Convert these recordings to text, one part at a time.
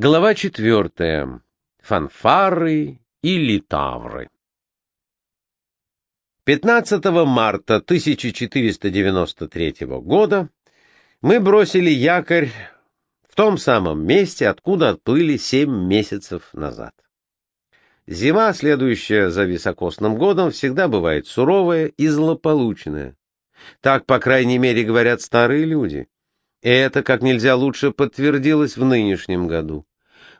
Глава четвертая. Фанфары и литавры. 15 марта 1493 года мы бросили якорь в том самом месте, откуда отплыли семь месяцев назад. Зима, следующая за високосным годом, всегда бывает суровая и злополучная. Так, по крайней мере, говорят старые люди. И это как нельзя лучше подтвердилось в нынешнем году.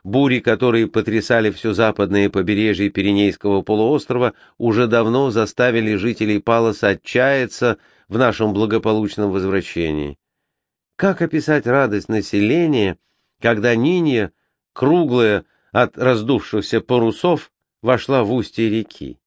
Бури, которые потрясали все западное побережье Пиренейского полуострова, уже давно заставили жителей Палоса отчаяться в нашем благополучном возвращении. Как описать радость населения, когда Нинья, круглая от раздувшихся парусов, вошла в устье реки?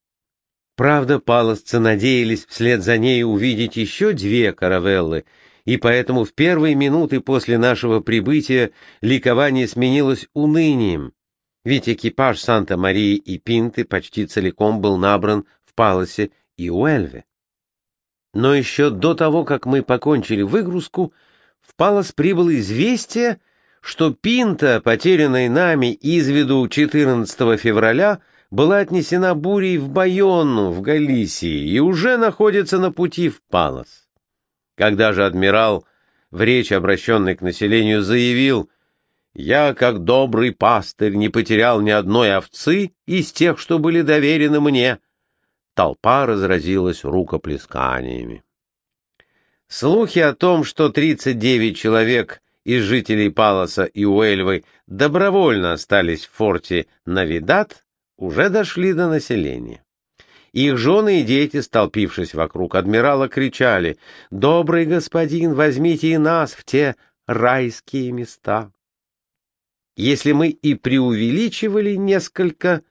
Правда, палосцы надеялись вслед за ней увидеть еще две каравеллы — и поэтому в первые минуты после нашего прибытия ликование сменилось унынием, ведь экипаж Санта-Марии и Пинты почти целиком был набран в Палосе и Уэльве. Но еще до того, как мы покончили выгрузку, в Палос прибыло известие, что Пинта, потерянная нами из виду 14 февраля, была отнесена бурей в Байонну, в Галисии, и уже находится на пути в Палос. Когда же адмирал в речь, обращенной к населению, заявил «Я, как добрый пастырь, не потерял ни одной овцы из тех, что были доверены мне», толпа разразилась рукоплесканиями. Слухи о том, что 39 человек из жителей Палоса и Уэльвы добровольно остались в форте Навидат, уже дошли до населения. Их жены и дети, столпившись вокруг адмирала, кричали «Добрый господин, возьмите и нас в те райские места». Если мы и преувеличивали несколько,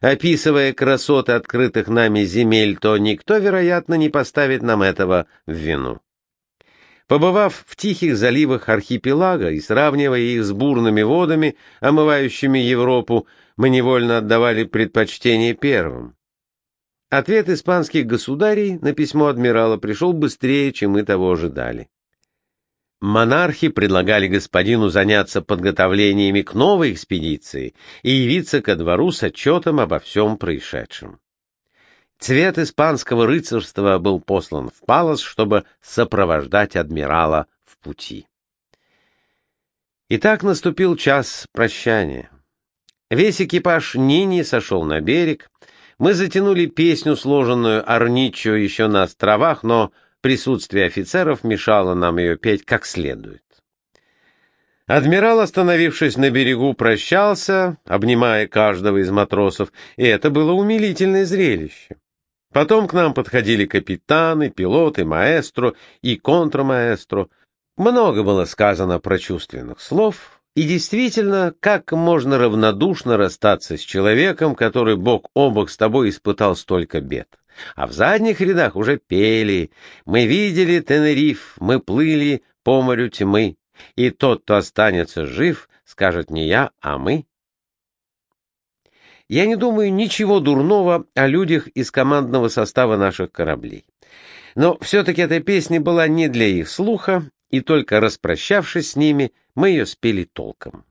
описывая красоты открытых нами земель, то никто, вероятно, не поставит нам этого в вину. Побывав в тихих заливах архипелага и сравнивая их с бурными водами, омывающими Европу, мы невольно отдавали предпочтение первым. Ответ испанских государей на письмо адмирала пришел быстрее, чем мы того ожидали. Монархи предлагали господину заняться подготовлениями к новой экспедиции и явиться ко двору с отчетом обо всем происшедшем. Цвет испанского рыцарства был послан в Палос, чтобы сопровождать адмирала в пути. Итак, наступил час прощания. Весь экипаж Нини сошел на берег, мы затянули песню, сложенную Арничо еще на островах, но присутствие офицеров мешало нам ее петь как следует. Адмирал, остановившись на берегу, прощался, обнимая каждого из матросов, и это было умилительное зрелище. Потом к нам подходили капитаны, пилоты, маэстро и контрмаэстро. Много было сказано прочувственных слов, и действительно, как можно равнодушно расстаться с человеком, который бок о бок с тобой испытал столько бед? А в задних рядах уже пели. Мы видели Тенериф, мы плыли по морю тьмы. И тот, кто останется жив, скажет не я, а мы. Я не думаю ничего дурного о людях из командного состава наших кораблей. Но все-таки эта песня была не для их слуха, и только распрощавшись с ними, мы ее спели толком.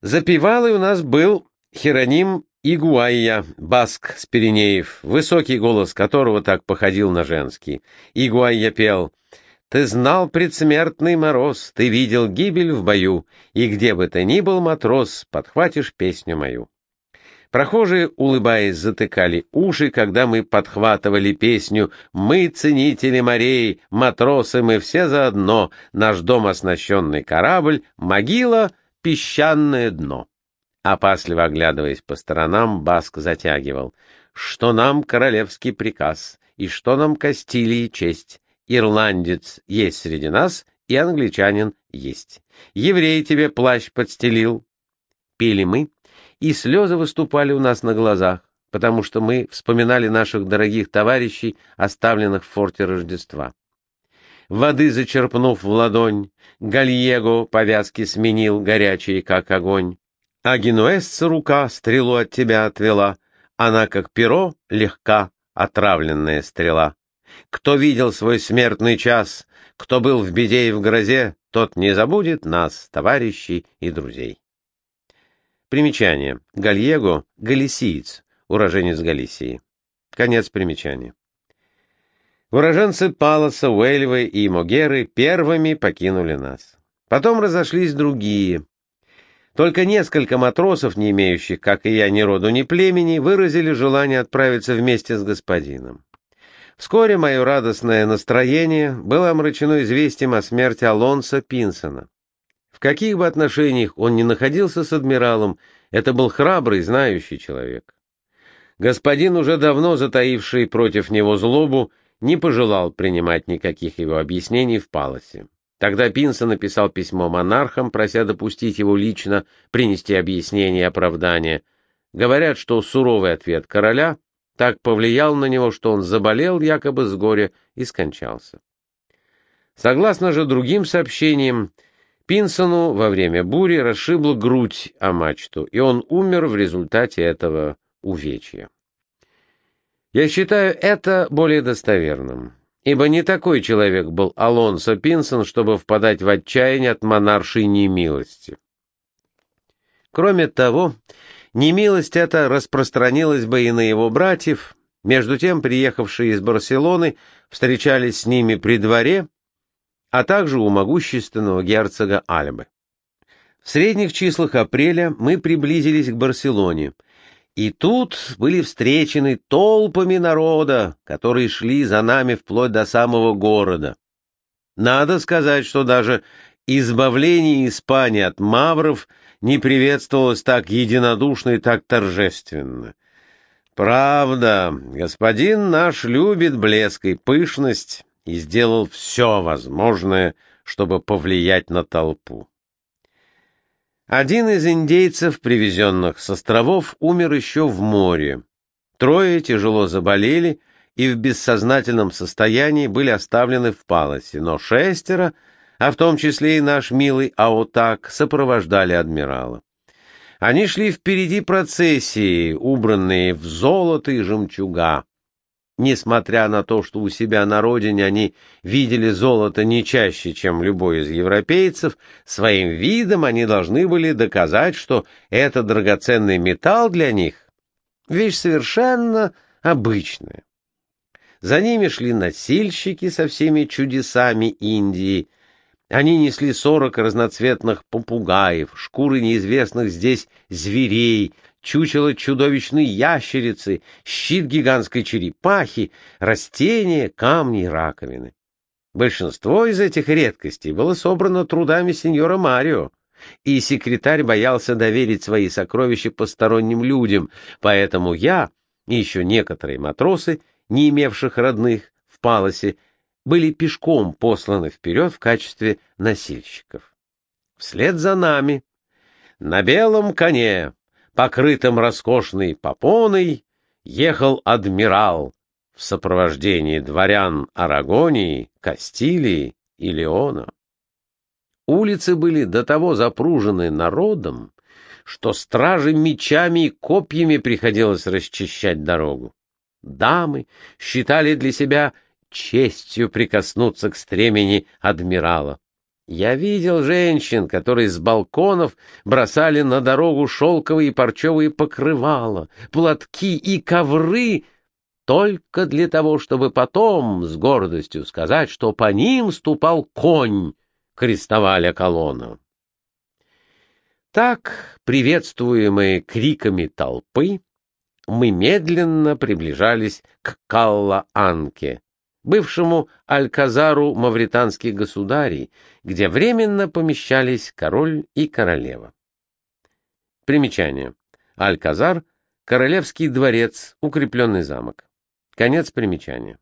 Запевалый у нас был Хероним Игуайя, баск с Пиренеев, высокий голос которого так походил на женский. Игуайя пел «Ты знал предсмертный мороз, ты видел гибель в бою, и где бы ты ни был, матрос, подхватишь песню мою». Прохожие, улыбаясь, затыкали уши, когда мы подхватывали песню «Мы, ценители морей, матросы, мы все заодно, наш дом оснащенный корабль, могила, песчаное дно». Опасливо оглядываясь по сторонам, Баск затягивал. «Что нам королевский приказ, и что нам Кастилии честь? Ирландец есть среди нас, и англичанин есть. Еврей тебе плащ подстелил». Пили мы, и слезы выступали у нас на глазах, потому что мы вспоминали наших дорогих товарищей, оставленных в форте Рождества. Воды зачерпнув в ладонь, Гальего повязки сменил, горячие, как огонь. А генуэзца рука стрелу от тебя отвела, она, как перо, легка, отравленная стрела. Кто видел свой смертный час, кто был в беде и в грозе, тот не забудет нас, товарищей и друзей. Примечание. Гальего – галисиец, уроженец Галисии. Конец примечания. Уроженцы Паласа, Уэльвы и Могеры первыми покинули нас. Потом разошлись другие. Только несколько матросов, не имеющих, как и я, ни роду, ни племени, выразили желание отправиться вместе с господином. Вскоре мое радостное настроение было омрачено известием о смерти Алонса Пинсона. Каких бы отношениях он ни находился с адмиралом, это был храбрый, знающий человек. Господин, уже давно затаивший против него злобу, не пожелал принимать никаких его объяснений в Паласе. Тогда Пинса написал письмо монархам, прося допустить его лично принести объяснение и оправдание. Говорят, что суровый ответ короля так повлиял на него, что он заболел якобы с горя и скончался. Согласно же другим сообщениям, Пинсону во время бури расшибла грудь о мачту, и он умер в результате этого увечья. Я считаю это более достоверным, ибо не такой человек был Алонсо Пинсон, чтобы впадать в отчаяние от монаршей немилости. Кроме того, немилость эта распространилась бы и на его братьев, между тем приехавшие из Барселоны встречались с ними при дворе, а также у могущественного герцога Альбы. В средних числах апреля мы приблизились к Барселоне — и тут были встречены толпами народа, которые шли за нами вплоть до самого города. Надо сказать, что даже избавление Испании от мавров не приветствовалось так единодушно и так торжественно. Правда, господин наш любит блеск и пышность и сделал все возможное, чтобы повлиять на толпу. Один из индейцев, привезенных с островов, умер еще в море. Трое тяжело заболели и в бессознательном состоянии были оставлены в Паласе, но шестеро, а в том числе и наш милый Аутак, сопровождали адмирала. Они шли впереди процессии, убранные в золото и жемчуга. Несмотря на то, что у себя на родине они видели золото не чаще, чем любой из европейцев, своим видом они должны были доказать, что этот драгоценный металл для них — вещь совершенно обычная. За ними шли носильщики со всеми чудесами Индии. Они несли сорок разноцветных попугаев, шкуры неизвестных здесь зверей — чучело чудовищной ящерицы, щит гигантской черепахи, растения, камни и раковины. Большинство из этих редкостей было собрано трудами сеньора Марио, и секретарь боялся доверить свои сокровища посторонним людям, поэтому я и еще некоторые матросы, не имевших родных в Палосе, были пешком посланы вперед в качестве носильщиков. Вслед за нами на белом коне покрытым роскошной попоной, ехал адмирал в сопровождении дворян Арагонии, Кастилии и Леона. Улицы были до того запружены народом, что стражи мечами и копьями приходилось расчищать дорогу. Дамы считали для себя честью прикоснуться к стремени адмирала. Я видел женщин, которые с балконов бросали на дорогу шелковые и парчевые покрывала, платки и ковры, только для того, чтобы потом с гордостью сказать, что по ним ступал конь крестоваля колонна. Так, приветствуемые криками толпы, мы медленно приближались к Калла-Анке, бывшему Альказару мавританских государей, где временно помещались король и королева. Примечание. Альказар — королевский дворец, укрепленный замок. Конец примечания.